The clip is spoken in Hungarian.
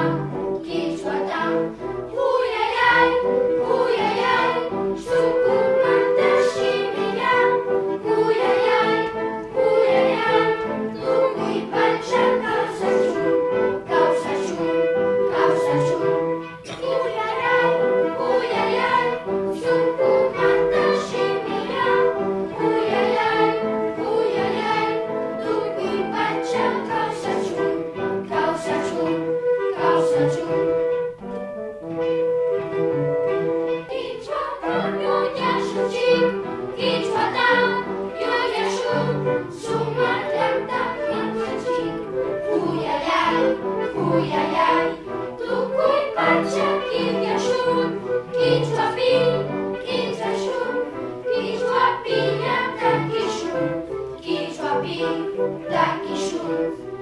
Thank you. Ujjajjaj, tukkuj, pancsa, kirja, surul, kincs a fény, kincs a sul, kincs a a píny, de.